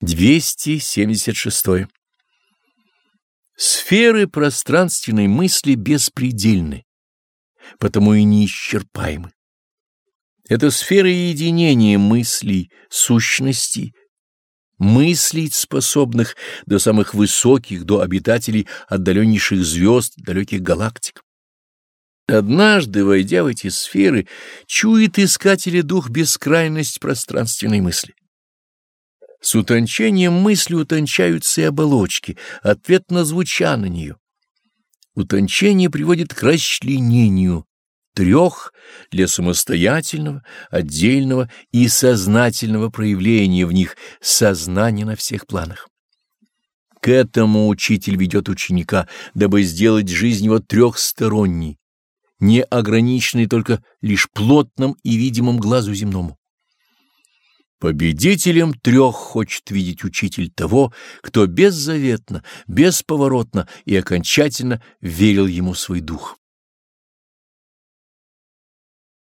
276. Сферы пространственной мысли беспредельны, потому и неисчерпаемы. Это сферы единения мыслей, сущностей, мыслей, способных до самых высоких, до обитателей отдаленнейших звезд, далеких галактик. Однажды, войдя в эти сферы, чует искатели дух бескрайность пространственной мысли. С утончением мысли утончаются и оболочки, ответно звуча на нее. Утончение приводит к расчленению трех для самостоятельного, отдельного и сознательного проявления в них сознания на всех планах. К этому учитель ведет ученика, дабы сделать жизнь его трехсторонней, не ограниченной только лишь плотным и видимым глазу земному. Победителем трех хочет видеть учитель того, кто беззаветно, бесповоротно и окончательно верил ему свой дух.